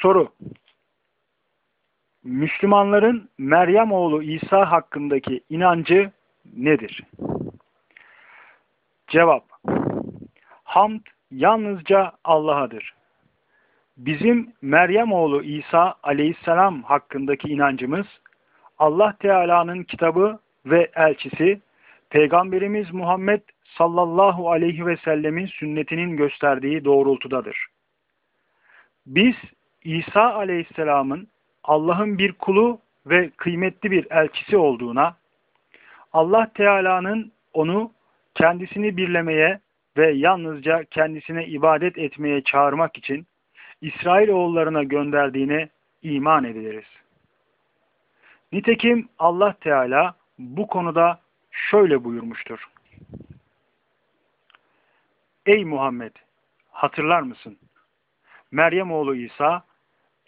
Soru Müslümanların Meryem oğlu İsa hakkındaki inancı nedir? Cevap Hamd yalnızca Allah'adır. Bizim Meryem oğlu İsa aleyhisselam hakkındaki inancımız Allah Teala'nın kitabı ve elçisi Peygamberimiz Muhammed sallallahu aleyhi ve sellemin sünnetinin gösterdiği doğrultudadır. Biz İsa aleyhisselamın Allah'ın bir kulu ve kıymetli bir elçisi olduğuna, Allah Teala'nın onu kendisini birlemeye ve yalnızca kendisine ibadet etmeye çağırmak için İsrail oğullarına gönderdiğine iman ediliriz. Nitekim Allah Teala bu konuda şöyle buyurmuştur. Ey Muhammed! Hatırlar mısın? Meryem oğlu İsa,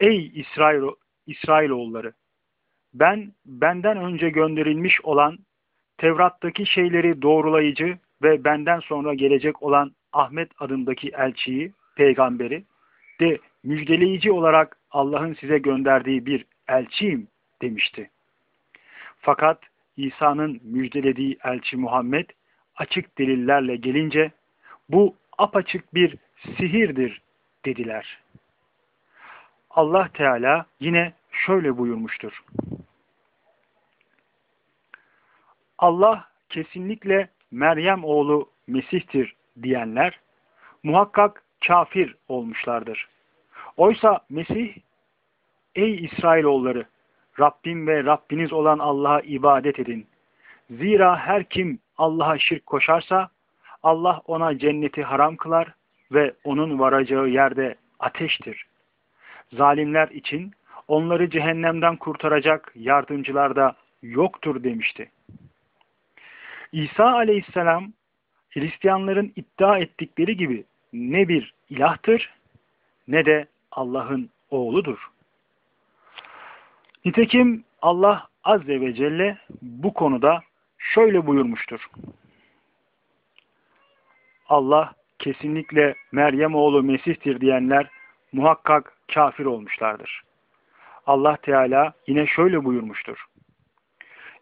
Ey İsrail, İsrailoğulları! Ben benden önce gönderilmiş olan Tevrat'taki şeyleri doğrulayıcı ve benden sonra gelecek olan Ahmet adındaki elçiyi, peygamberi de müjdeleyici olarak Allah'ın size gönderdiği bir elçiyim demişti. Fakat İsa'nın müjdelediği elçi Muhammed açık delillerle gelince bu apaçık bir sihirdir dediler. Allah Teala yine şöyle buyurmuştur. Allah kesinlikle Meryem oğlu Mesih'tir diyenler muhakkak kafir olmuşlardır. Oysa Mesih, ey İsrailoğulları, Rabbim ve Rabbiniz olan Allah'a ibadet edin. Zira her kim Allah'a şirk koşarsa, Allah ona cenneti haram kılar ve onun varacağı yerde ateştir. Zalimler için onları cehennemden kurtaracak yardımcılar da yoktur demişti. İsa aleyhisselam Hristiyanların iddia ettikleri gibi ne bir ilahtır ne de Allah'ın oğludur. Nitekim Allah Azze ve Celle bu konuda şöyle buyurmuştur. Allah kesinlikle Meryem oğlu Mesih'tir diyenler muhakkak kafir olmuşlardır. Allah Teala yine şöyle buyurmuştur.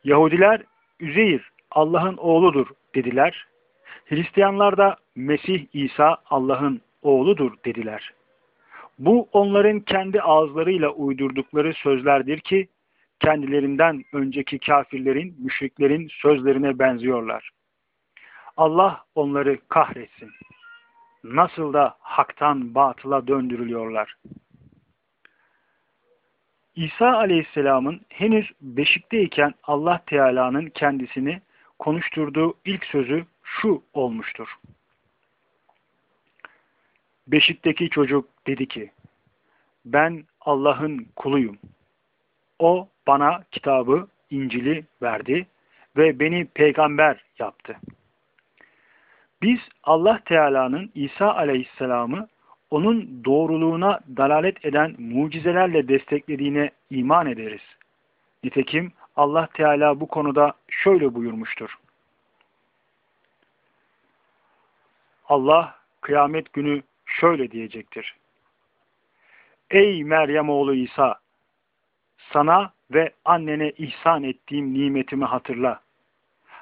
Yahudiler Üzeyir Allah'ın oğludur dediler. Hristiyanlar da Mesih İsa Allah'ın oğludur dediler. Bu onların kendi ağızlarıyla uydurdukları sözlerdir ki kendilerinden önceki kafirlerin, müşriklerin sözlerine benziyorlar. Allah onları kahretsin. Nasıl da haktan batıla döndürülüyorlar. İsa aleyhisselamın henüz beşikteyken Allah Teala'nın kendisini konuşturduğu ilk sözü şu olmuştur. Beşikteki çocuk dedi ki, ben Allah'ın kuluyum. O bana kitabı, İncil'i verdi ve beni peygamber yaptı. Biz Allah Teala'nın İsa aleyhisselamı onun doğruluğuna dalalet eden mucizelerle desteklediğine iman ederiz. Nitekim Allah Teala bu konuda şöyle buyurmuştur. Allah kıyamet günü şöyle diyecektir. Ey Meryem oğlu İsa! Sana ve annene ihsan ettiğim nimetimi hatırla.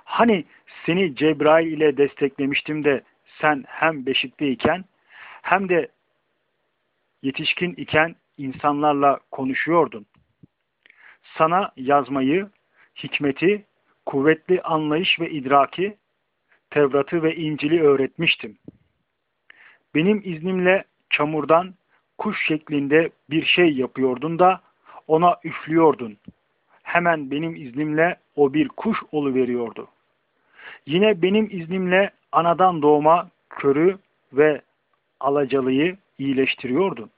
Hani seni Cebrail ile desteklemiştim de sen hem beşikteyken hem de yetişkin iken insanlarla konuşuyordun. Sana yazmayı, hikmeti, kuvvetli anlayış ve idraki, Tevrat'ı ve İncil'i öğretmiştim. Benim iznimle çamurdan kuş şeklinde bir şey yapıyordun da ona üflüyordun. Hemen benim iznimle o bir kuş oluveriyordu. Yine benim iznimle anadan doğma körü ve alacalıyı iyileştiriyordun.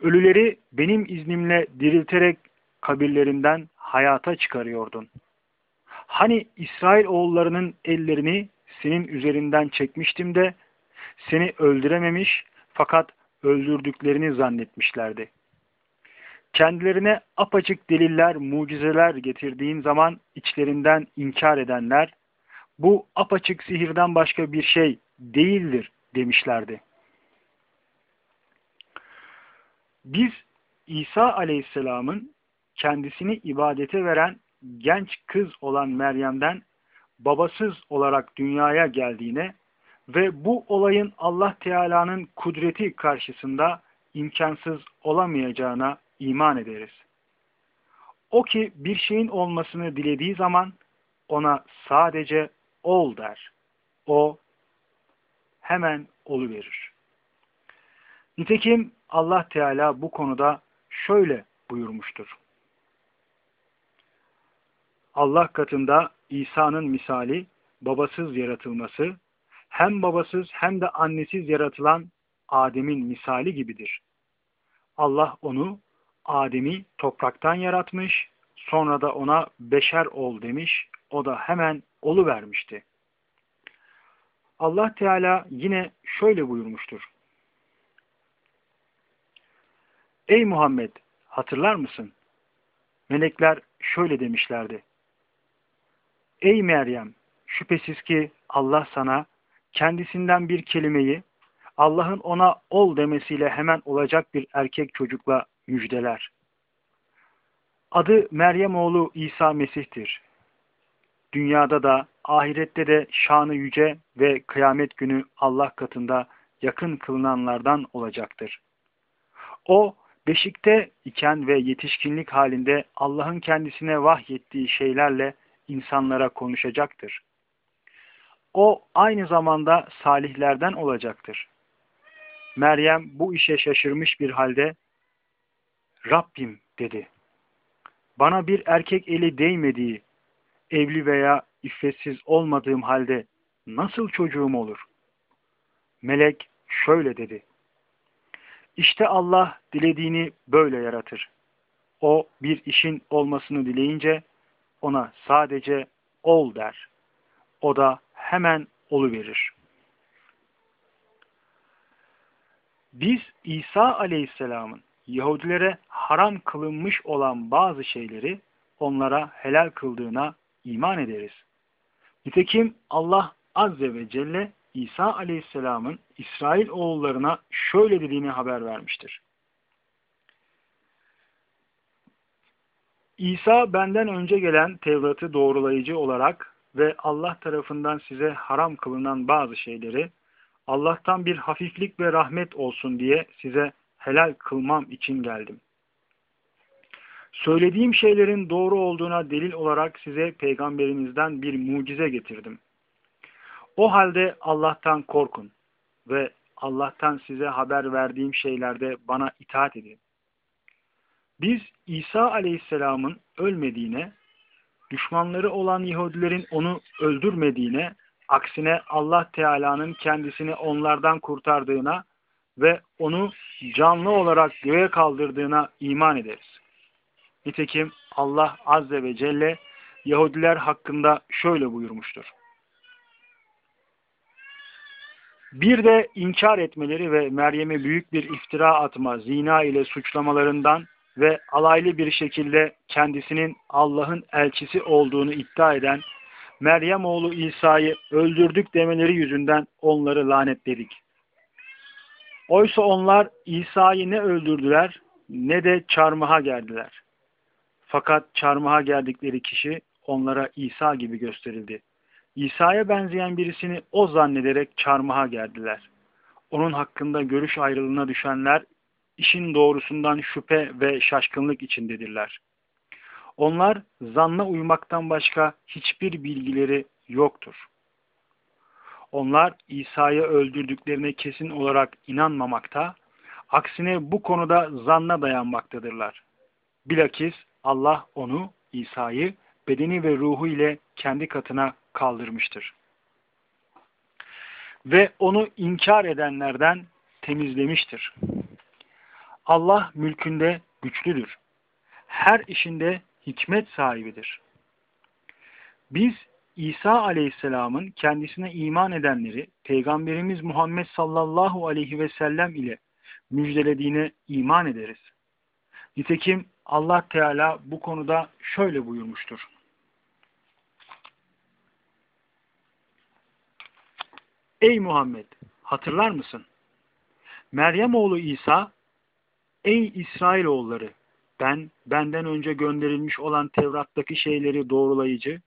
Ölüleri benim iznimle dirilterek kabirlerinden hayata çıkarıyordun. Hani İsrail oğullarının ellerini senin üzerinden çekmiştim de seni öldürememiş fakat öldürdüklerini zannetmişlerdi. Kendilerine apaçık deliller, mucizeler getirdiğin zaman içlerinden inkar edenler, bu apaçık sihirden başka bir şey değildir demişlerdi. Biz İsa aleyhisselamın kendisini ibadete veren genç kız olan Meryem'den babasız olarak dünyaya geldiğine ve bu olayın Allah Teala'nın kudreti karşısında imkansız olamayacağına iman ederiz. O ki bir şeyin olmasını dilediği zaman ona sadece ol der. O hemen verir. Nitekim Allah Teala bu konuda şöyle buyurmuştur. Allah katında İsa'nın misali babasız yaratılması, hem babasız hem de annesiz yaratılan Adem'in misali gibidir. Allah onu, Adem'i topraktan yaratmış, sonra da ona beşer ol demiş, o da hemen olu vermişti. Allah Teala yine şöyle buyurmuştur. Ey Muhammed hatırlar mısın? Melekler şöyle demişlerdi. Ey Meryem şüphesiz ki Allah sana kendisinden bir kelimeyi Allah'ın ona ol demesiyle hemen olacak bir erkek çocukla müjdeler. Adı Meryem oğlu İsa Mesih'tir. Dünyada da ahirette de şanı yüce ve kıyamet günü Allah katında yakın kılınanlardan olacaktır. O beşikte iken ve yetişkinlik halinde Allah'ın kendisine vahyettiği şeylerle insanlara konuşacaktır. O aynı zamanda salihlerden olacaktır. Meryem bu işe şaşırmış bir halde Rabbim dedi. Bana bir erkek eli değmediği, evli veya iffetsiz olmadığım halde nasıl çocuğum olur? Melek şöyle dedi. İşte Allah dilediğini böyle yaratır. O bir işin olmasını dileyince ona sadece ol der. O da hemen olu verir. Biz İsa aleyhisselamın Yahudilere haram kılınmış olan bazı şeyleri onlara helal kıldığına iman ederiz. Nitekim Allah Azze ve Celle İsa Aleyhisselam'ın İsrail oğullarına şöyle dediğini haber vermiştir. İsa benden önce gelen Tevrat'ı doğrulayıcı olarak ve Allah tarafından size haram kılınan bazı şeyleri Allah'tan bir hafiflik ve rahmet olsun diye size helal kılmam için geldim. Söylediğim şeylerin doğru olduğuna delil olarak size peygamberimizden bir mucize getirdim. O halde Allah'tan korkun ve Allah'tan size haber verdiğim şeylerde bana itaat edin. Biz İsa aleyhisselamın ölmediğine, düşmanları olan Yahudilerin onu öldürmediğine, aksine Allah Teala'nın kendisini onlardan kurtardığına ve onu canlı olarak göğe kaldırdığına iman ederiz. Nitekim Allah Azze ve Celle Yahudiler hakkında şöyle buyurmuştur. Bir de inkar etmeleri ve Meryem'e büyük bir iftira atma, zina ile suçlamalarından ve alaylı bir şekilde kendisinin Allah'ın elçisi olduğunu iddia eden Meryem oğlu İsa'yı öldürdük demeleri yüzünden onları lanetledik. Oysa onlar İsa'yı ne öldürdüler ne de çarmıha geldiler. Fakat çarmıha geldikleri kişi onlara İsa gibi gösterildi. İsa'ya benzeyen birisini o zannederek çarmıha geldiler. Onun hakkında görüş ayrılığına düşenler işin doğrusundan şüphe ve şaşkınlık içindedirler. Onlar zanna uymaktan başka hiçbir bilgileri yoktur. Onlar İsa'yı öldürdüklerine kesin olarak inanmamakta, aksine bu konuda zanna dayanmaktadırlar. Bilakis Allah onu, İsa'yı bedeni ve ruhu ile kendi katına kaldırmıştır. Ve onu inkar edenlerden temizlemiştir. Allah mülkünde güçlüdür. Her işinde hikmet sahibidir. Biz İsa aleyhisselamın kendisine iman edenleri Peygamberimiz Muhammed sallallahu aleyhi ve sellem ile müjdelediğine iman ederiz. Nitekim Allah Teala bu konuda şöyle buyurmuştur. Ey Muhammed! Hatırlar mısın? Meryem oğlu İsa Ey İsrailoğulları! Ben, benden önce gönderilmiş olan Tevrat'taki şeyleri doğrulayıcı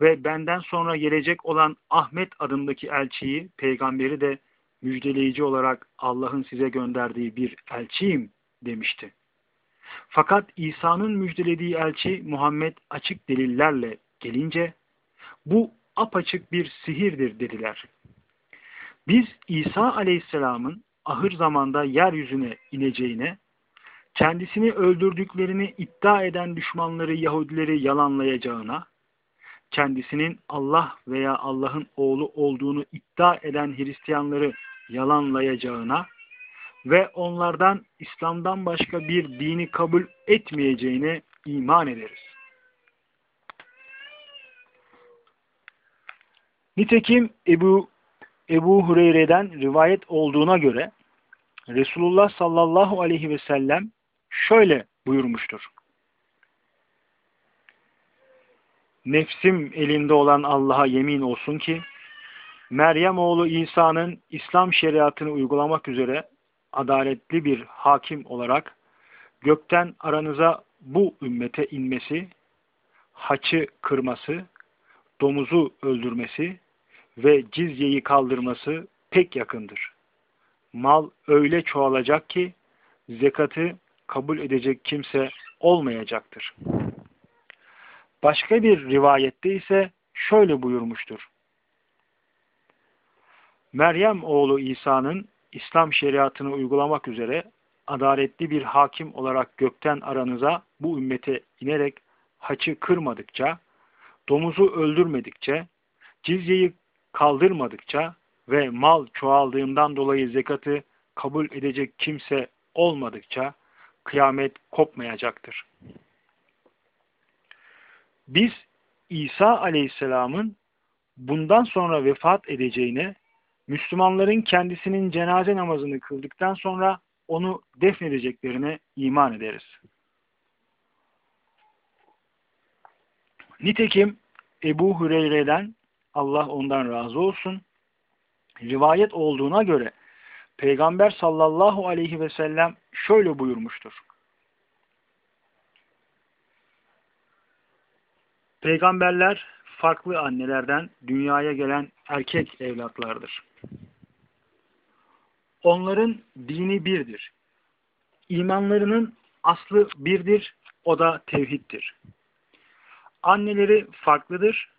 ve benden sonra gelecek olan Ahmet adındaki elçiyi, peygamberi de müjdeleyici olarak Allah'ın size gönderdiği bir elçiyim demişti. Fakat İsa'nın müjdelediği elçi Muhammed açık delillerle gelince bu apaçık bir sihirdir dediler. Biz İsa aleyhisselamın ahır zamanda yeryüzüne ineceğine, kendisini öldürdüklerini iddia eden düşmanları Yahudileri yalanlayacağına, kendisinin Allah veya Allah'ın oğlu olduğunu iddia eden Hristiyanları yalanlayacağına ve onlardan İslam'dan başka bir dini kabul etmeyeceğine iman ederiz. Nitekim Ebu, Ebu Hureyre'den rivayet olduğuna göre Resulullah sallallahu aleyhi ve sellem şöyle buyurmuştur. Nefsim elinde olan Allah'a yemin olsun ki Meryem oğlu İsa'nın İslam şeriatını uygulamak üzere adaletli bir hakim olarak gökten aranıza bu ümmete inmesi, haçı kırması, domuzu öldürmesi ve cizyeyi kaldırması pek yakındır. Mal öyle çoğalacak ki zekatı kabul edecek kimse olmayacaktır. Başka bir rivayette ise şöyle buyurmuştur. Meryem oğlu İsa'nın İslam şeriatını uygulamak üzere adaletli bir hakim olarak gökten aranıza bu ümmete inerek haçı kırmadıkça, domuzu öldürmedikçe, cizyeyi kaldırmadıkça ve mal çoğaldığından dolayı zekatı kabul edecek kimse olmadıkça kıyamet kopmayacaktır. Biz İsa aleyhisselamın bundan sonra vefat edeceğine, Müslümanların kendisinin cenaze namazını kıldıktan sonra onu defnedeceklerine iman ederiz. Nitekim Ebu Hureyre'den Allah ondan razı olsun rivayet olduğuna göre Peygamber sallallahu aleyhi ve sellem şöyle buyurmuştur. Peygamberler farklı annelerden dünyaya gelen erkek evlatlardır. Onların dini birdir. İmanlarının aslı birdir, o da tevhiddir. Anneleri farklıdır.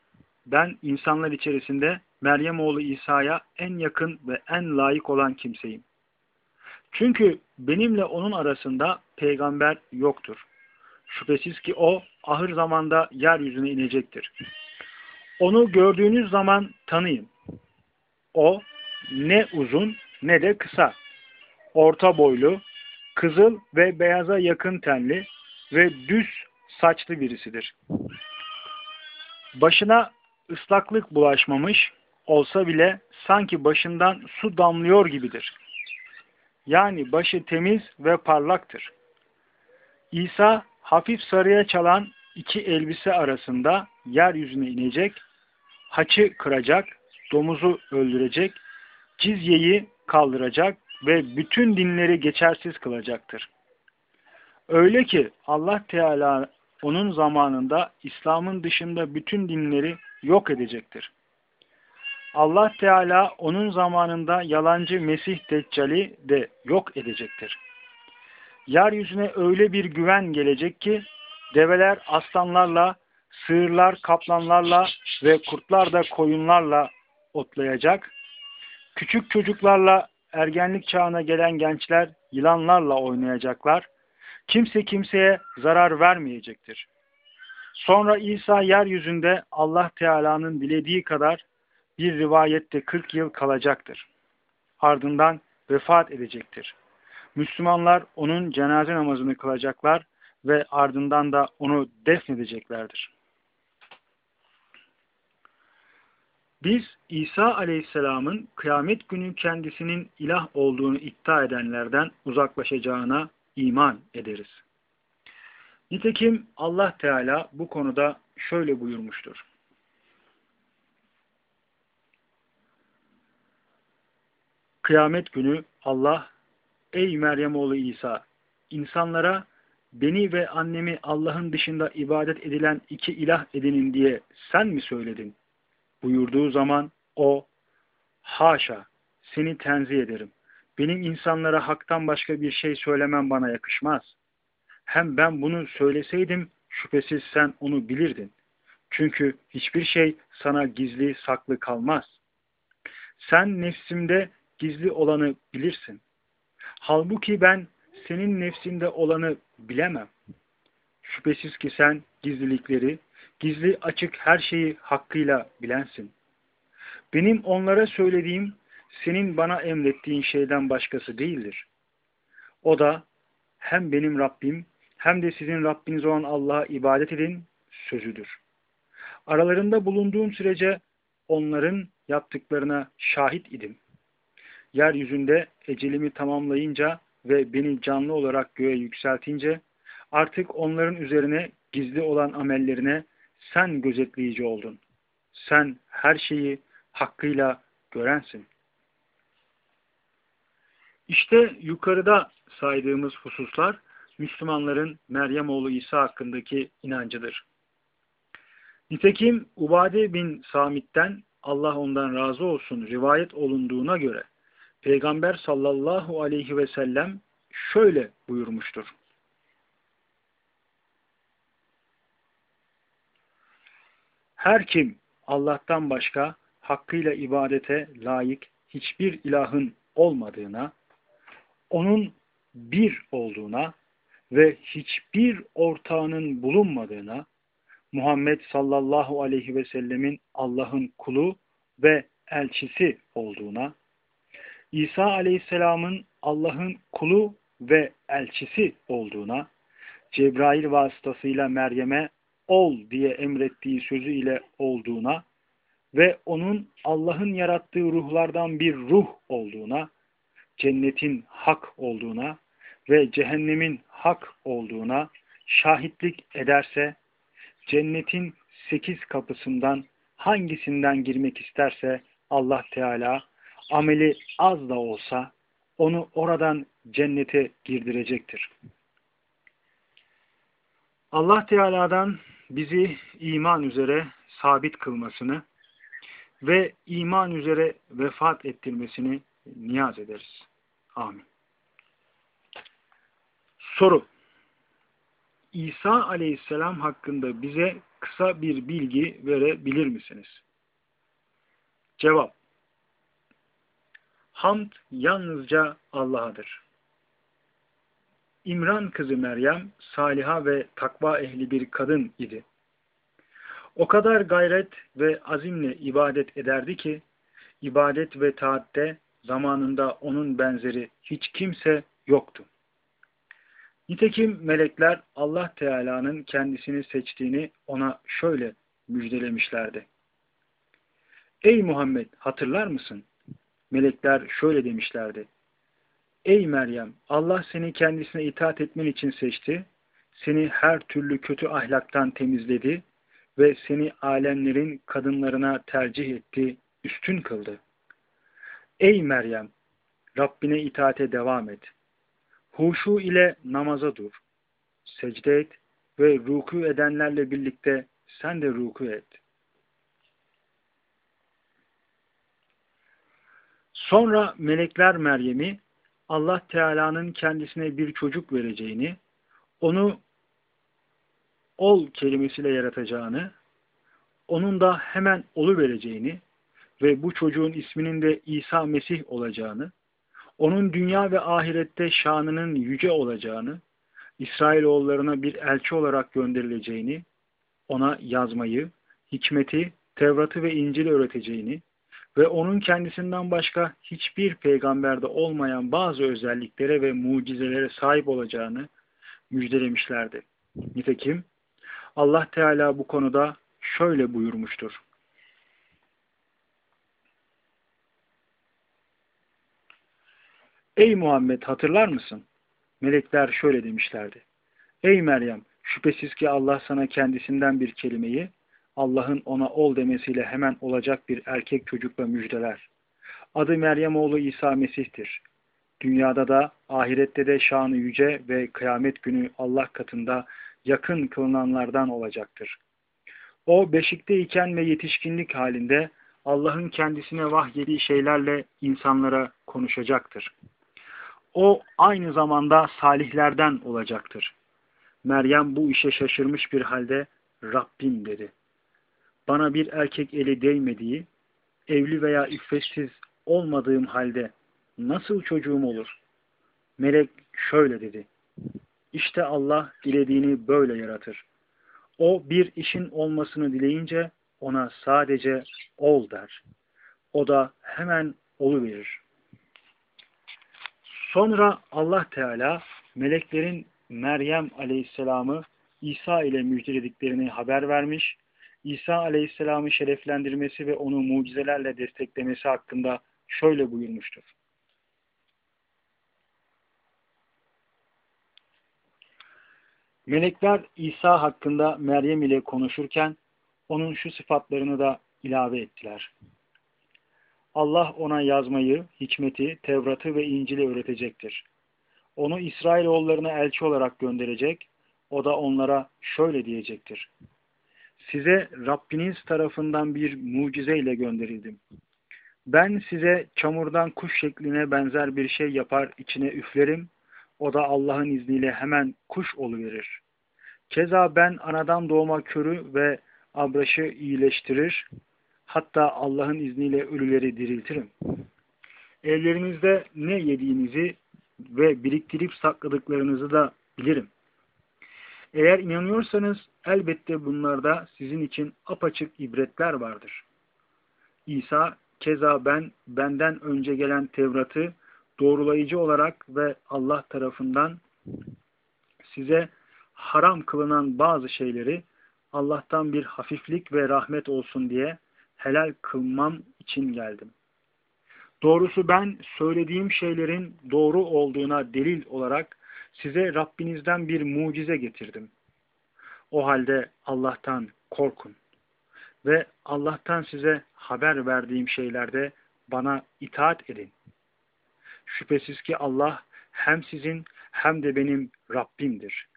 Ben insanlar içerisinde Meryem oğlu İsa'ya en yakın ve en layık olan kimseyim. Çünkü benimle onun arasında peygamber yoktur. Şüphesiz ki o ahır zamanda yeryüzüne inecektir. Onu gördüğünüz zaman tanıyın. O ne uzun ne de kısa. Orta boylu, kızıl ve beyaza yakın tenli ve düz saçlı birisidir. Başına ıslaklık bulaşmamış olsa bile sanki başından su damlıyor gibidir. Yani başı temiz ve parlaktır. İsa hafif sarıya çalan iki elbise arasında yeryüzüne inecek, haçı kıracak, domuzu öldürecek, cizyeyi kaldıracak ve bütün dinleri geçersiz kılacaktır. Öyle ki Allah Teala onun zamanında İslam'ın dışında bütün dinleri yok edecektir. Allah Teala onun zamanında yalancı Mesih Deccali de yok edecektir. Yeryüzüne öyle bir güven gelecek ki develer aslanlarla, sığırlar kaplanlarla ve kurtlar da koyunlarla otlayacak. Küçük çocuklarla ergenlik çağına gelen gençler yılanlarla oynayacaklar. Kimse kimseye zarar vermeyecektir. Sonra İsa yeryüzünde Allah Teala'nın dilediği kadar bir rivayette 40 yıl kalacaktır. Ardından vefat edecektir. Müslümanlar onun cenaze namazını kılacaklar ve ardından da onu defnedeceklerdir. Biz İsa aleyhisselamın kıyamet günü kendisinin ilah olduğunu iddia edenlerden uzaklaşacağına iman ederiz. Nitekim Allah Teala bu konuda şöyle buyurmuştur. Kıyamet günü Allah, ey Meryem oğlu İsa, insanlara beni ve annemi Allah'ın dışında ibadet edilen iki ilah edinin diye sen mi söyledin? Buyurduğu zaman o, haşa seni tenzih ederim. Benim insanlara haktan başka bir şey söylemem bana yakışmaz. Hem ben bunu söyleseydim şüphesiz sen onu bilirdin. Çünkü hiçbir şey sana gizli saklı kalmaz. Sen nefsimde gizli olanı bilirsin. Halbuki ben senin nefsinde olanı bilemem. Şüphesiz ki sen gizlilikleri, gizli açık her şeyi hakkıyla bilensin. Benim onlara söylediğim senin bana emrettiğin şeyden başkası değildir. O da hem benim Rabbim hem de sizin Rabbiniz olan Allah'a ibadet edin sözüdür. Aralarında bulunduğum sürece onların yaptıklarına şahit idim. Yeryüzünde ecelimi tamamlayınca ve beni canlı olarak göğe yükseltince artık onların üzerine gizli olan amellerine sen gözetleyici oldun. Sen her şeyi hakkıyla görensin. İşte yukarıda saydığımız hususlar Müslümanların Meryem oğlu İsa hakkındaki inancıdır. Nitekim Ubade bin Samit'ten Allah ondan razı olsun rivayet olunduğuna göre Peygamber sallallahu aleyhi ve sellem şöyle buyurmuştur. Her kim Allah'tan başka hakkıyla ibadete layık hiçbir ilahın olmadığına, onun bir olduğuna ve hiçbir ortağının bulunmadığına, Muhammed sallallahu aleyhi ve sellemin Allah'ın kulu ve elçisi olduğuna, İsa aleyhisselamın Allah'ın kulu ve elçisi olduğuna, Cebrail vasıtasıyla Meryem'e ol diye emrettiği sözü ile olduğuna ve onun Allah'ın yarattığı ruhlardan bir ruh olduğuna, cennetin hak olduğuna ve cehennemin hak olduğuna şahitlik ederse, cennetin sekiz kapısından hangisinden girmek isterse Allah Teala ameli az da olsa onu oradan cennete girdirecektir. Allah Teala'dan bizi iman üzere sabit kılmasını ve iman üzere vefat ettirmesini niyaz ederiz. Amin. Soru İsa aleyhisselam hakkında bize kısa bir bilgi verebilir misiniz? Cevap Hamd yalnızca Allah'adır. İmran kızı Meryem, saliha ve takva ehli bir kadın idi. O kadar gayret ve azimle ibadet ederdi ki, ibadet ve taatte zamanında onun benzeri hiç kimse yoktu. Nitekim melekler Allah Teala'nın kendisini seçtiğini ona şöyle müjdelemişlerdi. Ey Muhammed hatırlar mısın? Melekler şöyle demişlerdi. Ey Meryem Allah seni kendisine itaat etmen için seçti, seni her türlü kötü ahlaktan temizledi ve seni alemlerin kadınlarına tercih etti, üstün kıldı. Ey Meryem! Rabbine itaate devam et. Huşu ile namaza dur. Secde et ve ruku edenlerle birlikte sen de ruku et. Sonra melekler Meryem'i Allah Teala'nın kendisine bir çocuk vereceğini, onu ol kelimesiyle yaratacağını, onun da hemen olu vereceğini ve bu çocuğun isminin de İsa Mesih olacağını, onun dünya ve ahirette şanının yüce olacağını, İsrailoğullarına bir elçi olarak gönderileceğini, ona yazmayı, hikmeti, Tevrat'ı ve İncil'i öğreteceğini ve onun kendisinden başka hiçbir peygamberde olmayan bazı özelliklere ve mucizelere sahip olacağını müjdelemişlerdi. Nitekim Allah Teala bu konuda şöyle buyurmuştur. Ey Muhammed hatırlar mısın? Melekler şöyle demişlerdi. Ey Meryem şüphesiz ki Allah sana kendisinden bir kelimeyi Allah'ın ona ol demesiyle hemen olacak bir erkek çocukla müjdeler. Adı Meryem oğlu İsa Mesih'tir. Dünyada da ahirette de şanı yüce ve kıyamet günü Allah katında yakın kılınanlardan olacaktır. O beşikteyken ve yetişkinlik halinde Allah'ın kendisine vahyediği şeylerle insanlara konuşacaktır. O aynı zamanda salihlerden olacaktır. Meryem bu işe şaşırmış bir halde Rabbim dedi. Bana bir erkek eli değmediği, evli veya iffetsiz olmadığım halde nasıl çocuğum olur? Melek şöyle dedi. İşte Allah dilediğini böyle yaratır. O bir işin olmasını dileyince ona sadece ol der. O da hemen olu verir. Sonra Allah Teala meleklerin Meryem Aleyhisselam'ı İsa ile müjdelediklerini haber vermiş, İsa Aleyhisselam'ı şereflendirmesi ve onu mucizelerle desteklemesi hakkında şöyle buyurmuştur. Melekler İsa hakkında Meryem ile konuşurken onun şu sıfatlarını da ilave ettiler. Allah ona yazmayı, hikmeti, Tevrat'ı ve İncil'i öğretecektir. Onu İsrailoğullarına elçi olarak gönderecek, o da onlara şöyle diyecektir. Size Rabbiniz tarafından bir mucizeyle gönderildim. Ben size çamurdan kuş şekline benzer bir şey yapar içine üflerim, o da Allah'ın izniyle hemen kuş oluverir. Keza ben anadan doğma körü ve abraşı iyileştirir, hatta Allah'ın izniyle ölüleri diriltirim. Evlerinizde ne yediğinizi ve biriktirip sakladıklarınızı da bilirim. Eğer inanıyorsanız elbette bunlarda sizin için apaçık ibretler vardır. İsa, keza ben benden önce gelen Tevrat'ı doğrulayıcı olarak ve Allah tarafından size haram kılınan bazı şeyleri Allah'tan bir hafiflik ve rahmet olsun diye helal kılmam için geldim. Doğrusu ben söylediğim şeylerin doğru olduğuna delil olarak size Rabbinizden bir mucize getirdim. O halde Allah'tan korkun ve Allah'tan size haber verdiğim şeylerde bana itaat edin. Şüphesiz ki Allah hem sizin hem de benim Rabbimdir.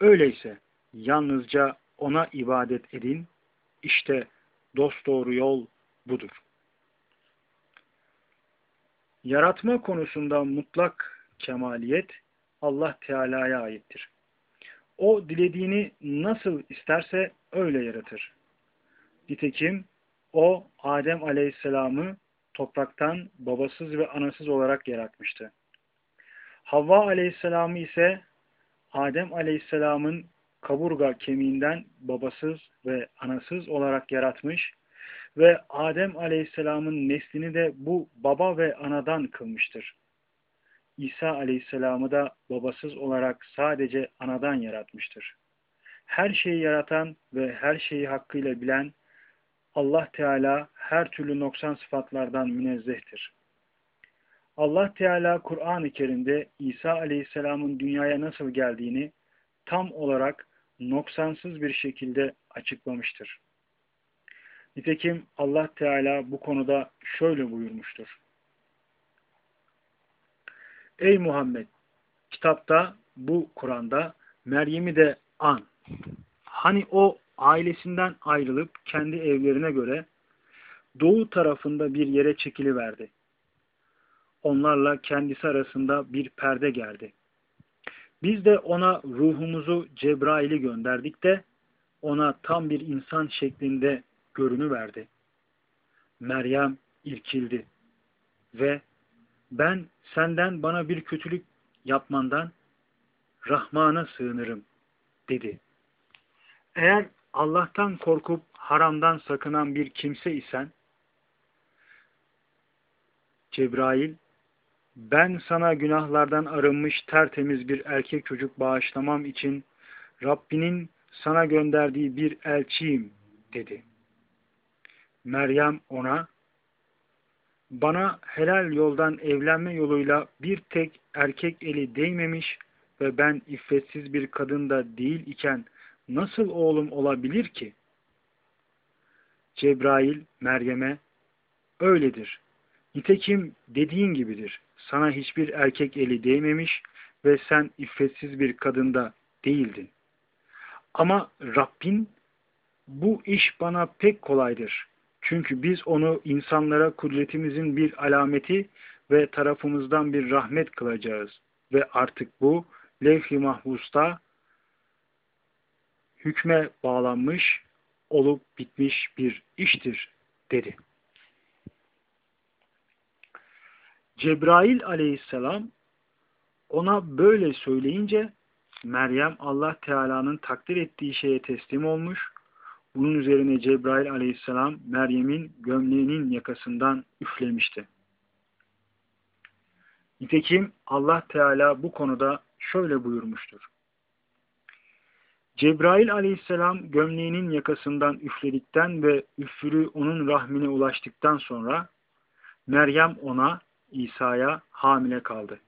Öyleyse yalnızca ona ibadet edin. İşte dosdoğru yol budur. Yaratma konusunda mutlak kemaliyet Allah Teala'ya aittir. O dilediğini nasıl isterse öyle yaratır. Nitekim o Adem Aleyhisselam'ı topraktan babasız ve anasız olarak yaratmıştı. Havva Aleyhisselam'ı ise Adem Aleyhisselam'ın kaburga kemiğinden babasız ve anasız olarak yaratmış ve Adem Aleyhisselam'ın neslini de bu baba ve anadan kılmıştır. İsa Aleyhisselam'ı da babasız olarak sadece anadan yaratmıştır. Her şeyi yaratan ve her şeyi hakkıyla bilen Allah Teala her türlü noksan sıfatlardan münezzehtir. Allah Teala Kur'an-ı Kerim'de İsa Aleyhisselam'ın dünyaya nasıl geldiğini tam olarak noksansız bir şekilde açıklamıştır. Nitekim Allah Teala bu konuda şöyle buyurmuştur. Ey Muhammed! Kitapta, bu Kur'an'da Meryem'i de an. Hani o ailesinden ayrılıp kendi evlerine göre doğu tarafında bir yere çekiliverdi. Onlarla kendisi arasında bir perde geldi. Biz de ona ruhumuzu Cebrail'i gönderdik de ona tam bir insan şeklinde görünüverdi. Meryem irkildi ve ben senden bana bir kötülük yapmandan Rahman'a sığınırım dedi. Eğer Allah'tan korkup haramdan sakınan bir kimse isen Cebrail ben sana günahlardan arınmış tertemiz bir erkek çocuk bağışlamam için Rabbinin sana gönderdiği bir elçiyim dedi. Meryem ona bana helal yoldan evlenme yoluyla bir tek erkek eli değmemiş ve ben iffetsiz bir kadın da değil iken nasıl oğlum olabilir ki? Cebrail Meryem'e öyledir. Nitekim dediğin gibidir. Sana hiçbir erkek eli değmemiş ve sen iffetsiz bir kadında değildin. Ama Rabbin bu iş bana pek kolaydır. Çünkü biz onu insanlara kudretimizin bir alameti ve tarafımızdan bir rahmet kılacağız. Ve artık bu levh-i mahfusta hükme bağlanmış olup bitmiş bir iştir dedi. Cebrail aleyhisselam ona böyle söyleyince Meryem Allah Teala'nın takdir ettiği şeye teslim olmuş. Bunun üzerine Cebrail aleyhisselam Meryem'in gömleğinin yakasından üflemişti. Nitekim Allah Teala bu konuda şöyle buyurmuştur. Cebrail aleyhisselam gömleğinin yakasından üfledikten ve üfürü onun rahmine ulaştıktan sonra Meryem ona, İsa'ya hamile kaldı.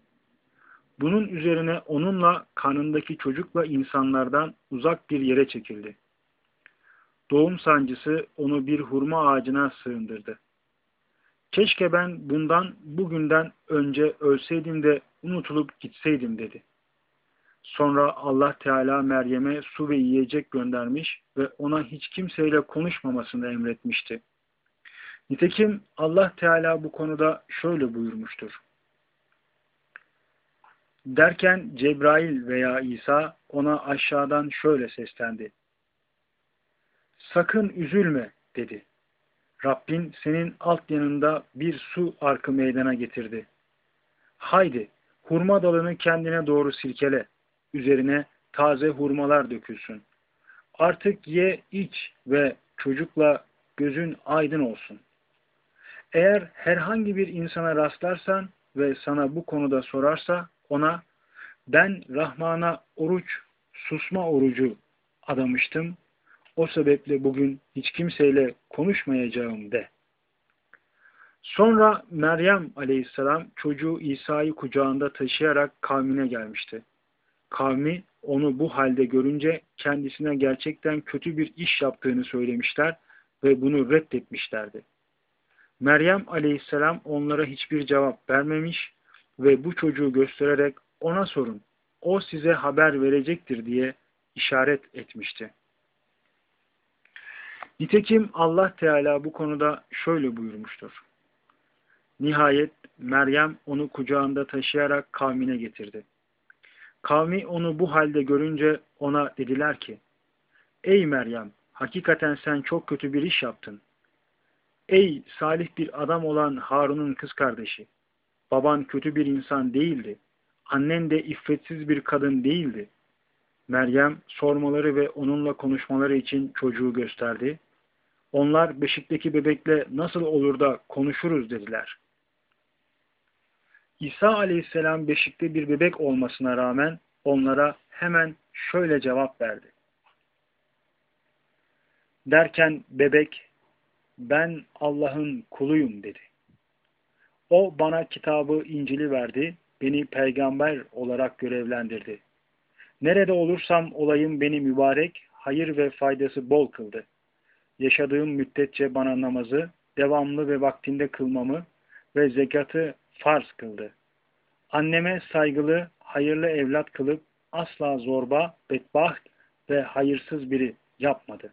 Bunun üzerine onunla kanındaki çocukla insanlardan uzak bir yere çekildi. Doğum sancısı onu bir hurma ağacına sığındırdı. Keşke ben bundan bugünden önce ölseydim de unutulup gitseydim dedi. Sonra Allah Teala Meryem'e su ve yiyecek göndermiş ve ona hiç kimseyle konuşmamasını emretmişti. Nitekim Allah Teala bu konuda şöyle buyurmuştur. Derken Cebrail veya İsa ona aşağıdan şöyle seslendi. Sakın üzülme dedi. Rabbin senin alt yanında bir su arkı meydana getirdi. Haydi hurma dalını kendine doğru silkele. Üzerine taze hurmalar dökülsün. Artık ye, iç ve çocukla gözün aydın olsun. Eğer herhangi bir insana rastlarsan ve sana bu konuda sorarsa ona ben Rahman'a oruç, susma orucu adamıştım. O sebeple bugün hiç kimseyle konuşmayacağım de. Sonra Meryem aleyhisselam çocuğu İsa'yı kucağında taşıyarak kavmine gelmişti. Kavmi onu bu halde görünce kendisine gerçekten kötü bir iş yaptığını söylemişler ve bunu reddetmişlerdi. Meryem aleyhisselam onlara hiçbir cevap vermemiş ve bu çocuğu göstererek ona sorun, o size haber verecektir diye işaret etmişti. Nitekim Allah Teala bu konuda şöyle buyurmuştur. Nihayet Meryem onu kucağında taşıyarak kavmine getirdi. Kavmi onu bu halde görünce ona dediler ki, Ey Meryem, hakikaten sen çok kötü bir iş yaptın. Ey salih bir adam olan Harun'un kız kardeşi, baban kötü bir insan değildi, annen de iffetsiz bir kadın değildi. Meryem sormaları ve onunla konuşmaları için çocuğu gösterdi. Onlar beşikteki bebekle nasıl olur da konuşuruz dediler. İsa aleyhisselam beşikte bir bebek olmasına rağmen onlara hemen şöyle cevap verdi. Derken bebek ben Allah'ın kuluyum dedi. O bana kitabı İncil'i verdi, beni peygamber olarak görevlendirdi. Nerede olursam olayım beni mübarek, hayır ve faydası bol kıldı. Yaşadığım müddetçe bana namazı, devamlı ve vaktinde kılmamı ve zekatı farz kıldı. Anneme saygılı, hayırlı evlat kılıp asla zorba, bedbaht ve hayırsız biri yapmadı.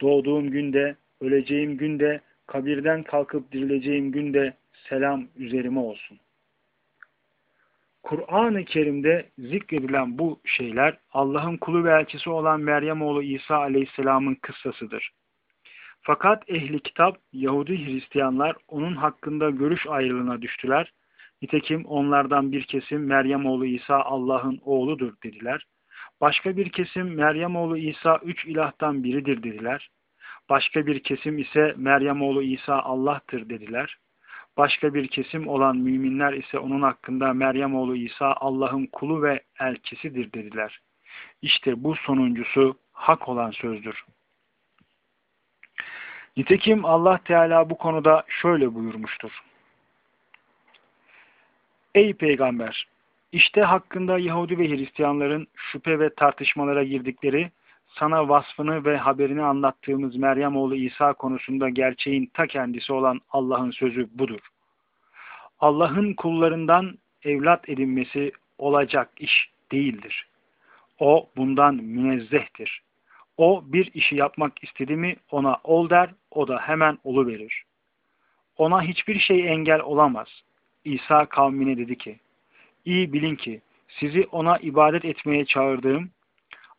Doğduğum günde, öleceğim günde, kabirden kalkıp dirileceğim günde selam üzerime olsun. Kur'an-ı Kerim'de zikredilen bu şeyler Allah'ın kulu ve elçisi olan Meryem oğlu İsa Aleyhisselam'ın kıssasıdır. Fakat ehli kitap Yahudi Hristiyanlar onun hakkında görüş ayrılığına düştüler. Nitekim onlardan bir kesim Meryem oğlu İsa Allah'ın oğludur dediler. Başka bir kesim Meryem oğlu İsa üç ilahtan biridir dediler. Başka bir kesim ise Meryem oğlu İsa Allah'tır dediler. Başka bir kesim olan müminler ise onun hakkında Meryem oğlu İsa Allah'ın kulu ve elçisidir dediler. İşte bu sonuncusu hak olan sözdür. Nitekim Allah Teala bu konuda şöyle buyurmuştur. Ey peygamber! İşte hakkında Yahudi ve Hristiyanların şüphe ve tartışmalara girdikleri, sana vasfını ve haberini anlattığımız Meryem oğlu İsa konusunda gerçeğin ta kendisi olan Allah'ın sözü budur. Allah'ın kullarından evlat edinmesi olacak iş değildir. O bundan münezzehtir. O bir işi yapmak istedi mi ona ol der, o da hemen olu verir. Ona hiçbir şey engel olamaz. İsa kavmine dedi ki, İyi bilin ki sizi ona ibadet etmeye çağırdığım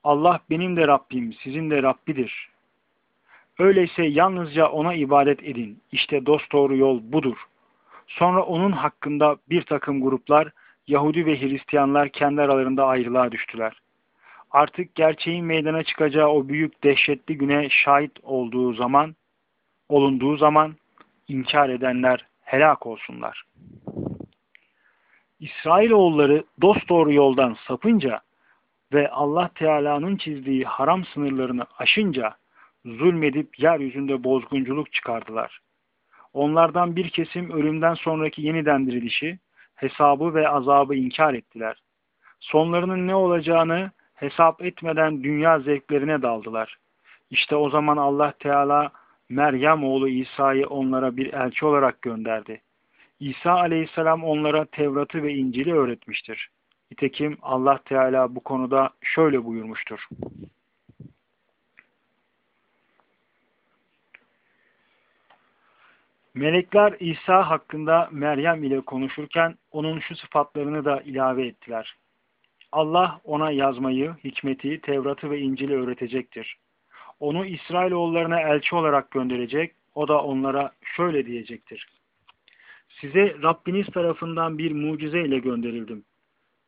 Allah benim de Rabbim, sizin de Rabbidir. Öyleyse yalnızca ona ibadet edin. İşte dosdoğru yol budur. Sonra onun hakkında bir takım gruplar, Yahudi ve Hristiyanlar kendi aralarında ayrılığa düştüler. Artık gerçeğin meydana çıkacağı o büyük dehşetli güne şahit olduğu zaman, olunduğu zaman inkar edenler helak olsunlar. İsrailoğulları dosdoğru yoldan sapınca ve Allah Teala'nın çizdiği haram sınırlarını aşınca zulmedip yeryüzünde bozgunculuk çıkardılar. Onlardan bir kesim ölümden sonraki yeniden dirilişi, hesabı ve azabı inkar ettiler. Sonlarının ne olacağını hesap etmeden dünya zevklerine daldılar. İşte o zaman Allah Teala Meryem oğlu İsa'yı onlara bir elçi olarak gönderdi. İsa aleyhisselam onlara Tevrat'ı ve İncil'i öğretmiştir. Nitekim Allah Teala bu konuda şöyle buyurmuştur. Melekler İsa hakkında Meryem ile konuşurken onun şu sıfatlarını da ilave ettiler. Allah ona yazmayı, hikmeti, Tevrat'ı ve İncil'i öğretecektir. Onu İsrailoğullarına elçi olarak gönderecek, o da onlara şöyle diyecektir. Size Rabbiniz tarafından bir mucize ile gönderildim.